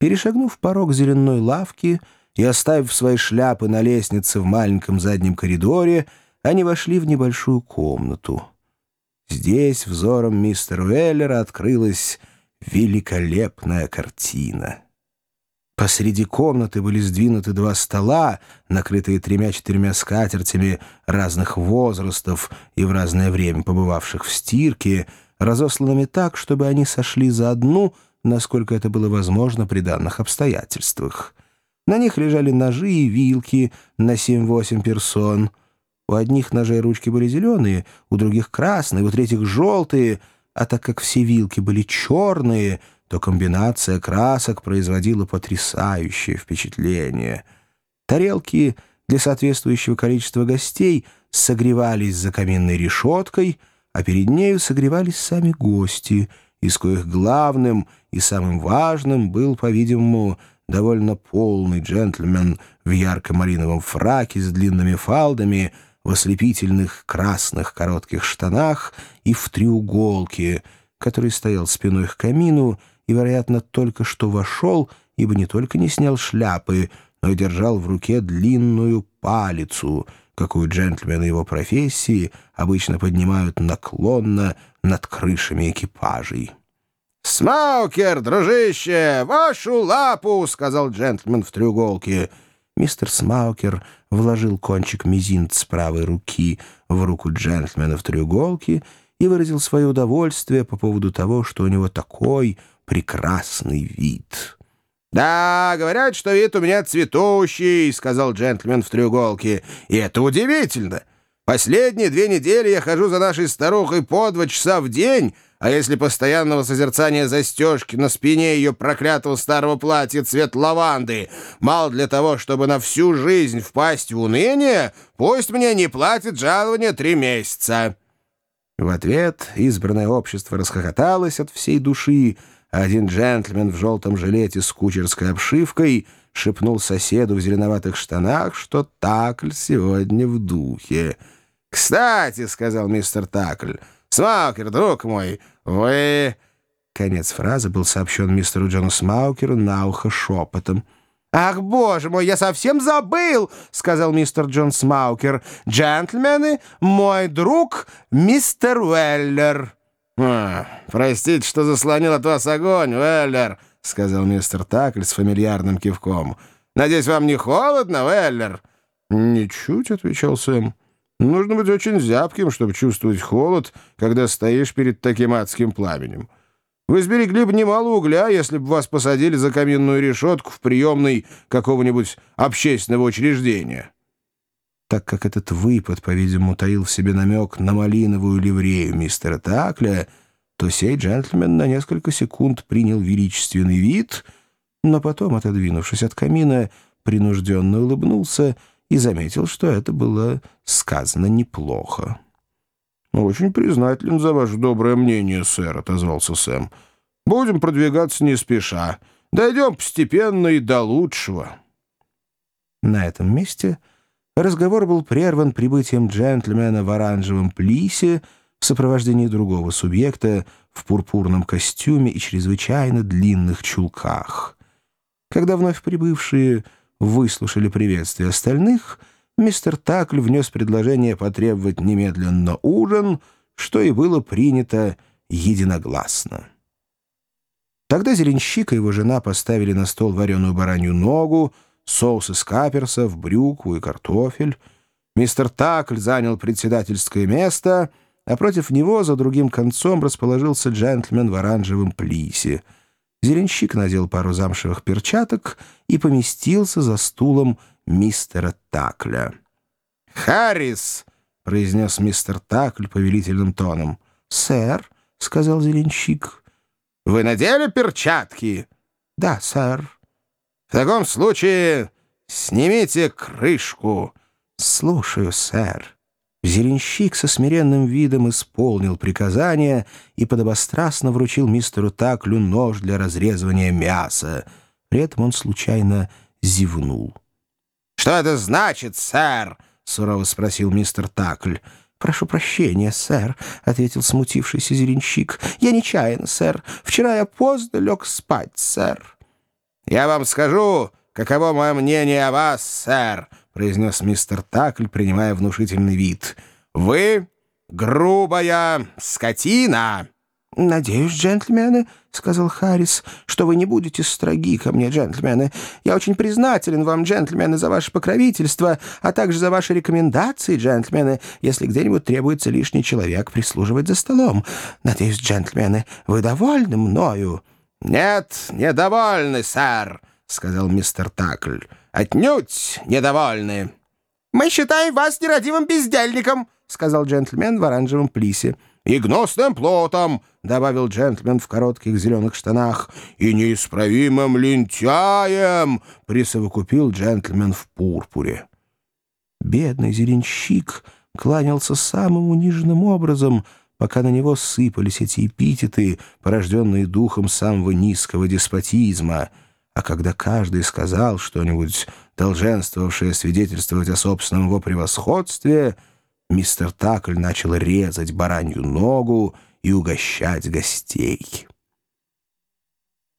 Перешагнув порог зеленой лавки и оставив свои шляпы на лестнице в маленьком заднем коридоре, они вошли в небольшую комнату. Здесь взором мистера Уэллера открылась великолепная картина. Посреди комнаты были сдвинуты два стола, накрытые тремя-четырьмя скатертями разных возрастов и в разное время побывавших в стирке, разосланными так, чтобы они сошли за одну — насколько это было возможно при данных обстоятельствах. На них лежали ножи и вилки на 7-8 персон. У одних ножей ручки были зеленые, у других красные, у третьих желтые, а так как все вилки были черные, то комбинация красок производила потрясающее впечатление. Тарелки для соответствующего количества гостей согревались за каминной решеткой, а перед нею согревались сами гости — из коих главным и самым важным был, по-видимому, довольно полный джентльмен в ярко-малиновом фраке с длинными фалдами, в ослепительных красных коротких штанах и в треуголке, который стоял спиной к камину и, вероятно, только что вошел, ибо не только не снял шляпы, но и держал в руке длинную палицу, какую джентльмены его профессии обычно поднимают наклонно над крышами экипажей. «Смаукер, дружище, вашу лапу!» — сказал джентльмен в треуголке. Мистер Смаукер вложил кончик мизинца правой руки в руку джентльмена в треуголке и выразил свое удовольствие по поводу того, что у него такой прекрасный вид. «Да, говорят, что вид у меня цветущий», — сказал джентльмен в треуголке. «И это удивительно. Последние две недели я хожу за нашей старухой по два часа в день, а если постоянного созерцания застежки на спине ее проклятого старого платья цвет лаванды мало для того, чтобы на всю жизнь впасть в уныние, пусть мне не платит жалование три месяца». В ответ избранное общество расхохоталось от всей души, один джентльмен в желтом жилете с кучерской обшивкой шепнул соседу в зеленоватых штанах, что Такль сегодня в духе. «Кстати», — сказал мистер Такль, — «Смаукер, друг мой, вы...» Конец фразы был сообщен мистеру Джону Смаукеру на ухо шепотом. «Ах, боже мой, я совсем забыл!» — сказал мистер Джон Смаукер. «Джентльмены, мой друг мистер Уэллер». «А, «Простите, что заслонил от вас огонь, Уэллер», — сказал мистер Такль с фамильярным кивком. «Надеюсь, вам не холодно, Уэллер?» «Ничуть», — отвечал Сэм. Нужно быть очень зябким, чтобы чувствовать холод, когда стоишь перед таким адским пламенем. Вы сберегли бы немало угля, если бы вас посадили за каминную решетку в приемной какого-нибудь общественного учреждения». Так как этот выпад, по-видимому, таил в себе намек на малиновую ливрею мистера Такля, то сей джентльмен на несколько секунд принял величественный вид, но потом, отодвинувшись от камина, принужденно улыбнулся — и заметил, что это было сказано неплохо. «Очень признателен за ваше доброе мнение, сэр», — отозвался Сэм. «Будем продвигаться не спеша. Дойдем постепенно и до лучшего». На этом месте разговор был прерван прибытием джентльмена в оранжевом плисе в сопровождении другого субъекта в пурпурном костюме и чрезвычайно длинных чулках. Когда вновь прибывшие выслушали приветствие остальных, мистер Такль внес предложение потребовать немедленно ужин, что и было принято единогласно. Тогда Зеленщик и его жена поставили на стол вареную баранью ногу, соус из каперсов, брюкву и картофель. Мистер Такль занял председательское место, а против него за другим концом расположился джентльмен в оранжевом плисе — Зеленщик надел пару замшевых перчаток и поместился за стулом мистера Такля. «Харрис!» — произнес мистер Такль повелительным тоном. «Сэр», — сказал Зеленщик. «Вы надели перчатки?» «Да, сэр». «В таком случае снимите крышку». «Слушаю, сэр». Зеленщик со смиренным видом исполнил приказание и подобострастно вручил мистеру Таклю нож для разрезывания мяса. При этом он случайно зевнул. «Что это значит, сэр?» — сурово спросил мистер Такль. «Прошу прощения, сэр», — ответил смутившийся зеленщик. «Я нечаянно, сэр. Вчера я поздно лег спать, сэр». «Я вам скажу, каково мое мнение о вас, сэр», — произнес мистер Такль, принимая внушительный вид. «Вы грубая скотина». «Надеюсь, джентльмены, — сказал Харрис, — что вы не будете строги ко мне, джентльмены. Я очень признателен вам, джентльмены, за ваше покровительство, а также за ваши рекомендации, джентльмены, если где-нибудь требуется лишний человек прислуживать за столом. Надеюсь, джентльмены, вы довольны мною?» «Нет, недовольны, сэр», — сказал мистер Такль. «Отнюдь недовольны». «Мы считаем вас нерадивым бездельником», — сказал джентльмен в оранжевом плисе и гнусным плотом», — добавил джентльмен в коротких зеленых штанах, «и неисправимым лентяем», — присовокупил джентльмен в пурпуре. Бедный зеленщик кланялся самым униженным образом, пока на него сыпались эти эпитеты, порожденные духом самого низкого деспотизма, а когда каждый сказал что-нибудь, долженствовавшее свидетельствовать о собственном его превосходстве — мистер Такль начал резать баранью ногу и угощать гостей.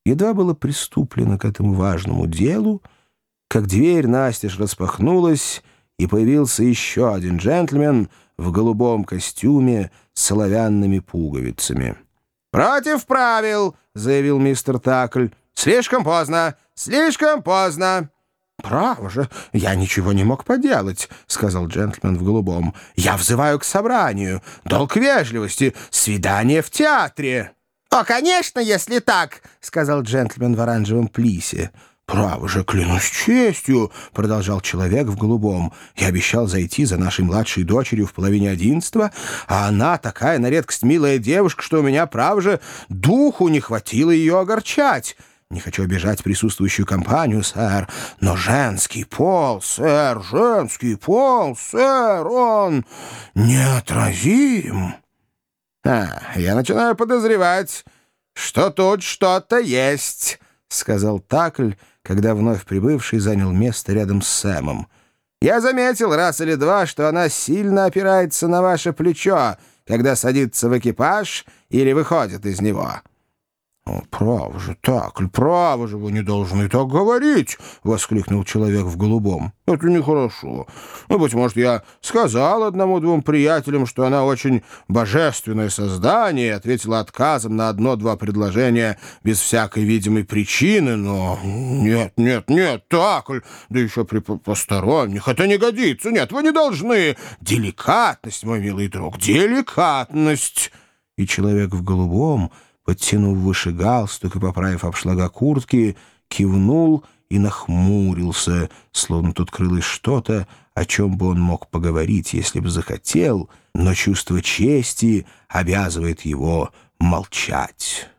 Едва было приступлено к этому важному делу, как дверь настежь распахнулась, и появился еще один джентльмен в голубом костюме с соловянными пуговицами. «Против правил!» — заявил мистер Такль. «Слишком поздно! Слишком поздно!» «Право же, я ничего не мог поделать», — сказал джентльмен в голубом. «Я взываю к собранию. Долг вежливости. Свидание в театре». «О, конечно, если так», — сказал джентльмен в оранжевом плисе. «Право же, клянусь честью», — продолжал человек в голубом. «Я обещал зайти за нашей младшей дочерью в половине одиннадцатого, а она такая на редкость милая девушка, что у меня, право же, духу не хватило ее огорчать». Не хочу обижать присутствующую компанию, сэр, но женский пол, сэр, женский пол, сэр, он неотразим. А, я начинаю подозревать, что тут что-то есть, — сказал Такль, когда вновь прибывший занял место рядом с Сэмом. Я заметил раз или два, что она сильно опирается на ваше плечо, когда садится в экипаж или выходит из него. «Право же, так, право же, вы не должны так говорить!» — воскликнул человек в голубом. «Это нехорошо. Ну, быть может, я сказал одному-двум приятелям, что она очень божественное создание, и ответила отказом на одно-два предложения без всякой видимой причины, но нет, нет, нет, так, да еще при посторонних, это не годится, нет, вы не должны. Деликатность, мой милый друг, деликатность!» И человек в голубом подтянув выше галстук и поправив обшлага куртки, кивнул и нахмурился, словно тут крылось что-то, о чем бы он мог поговорить, если бы захотел, но чувство чести обязывает его молчать.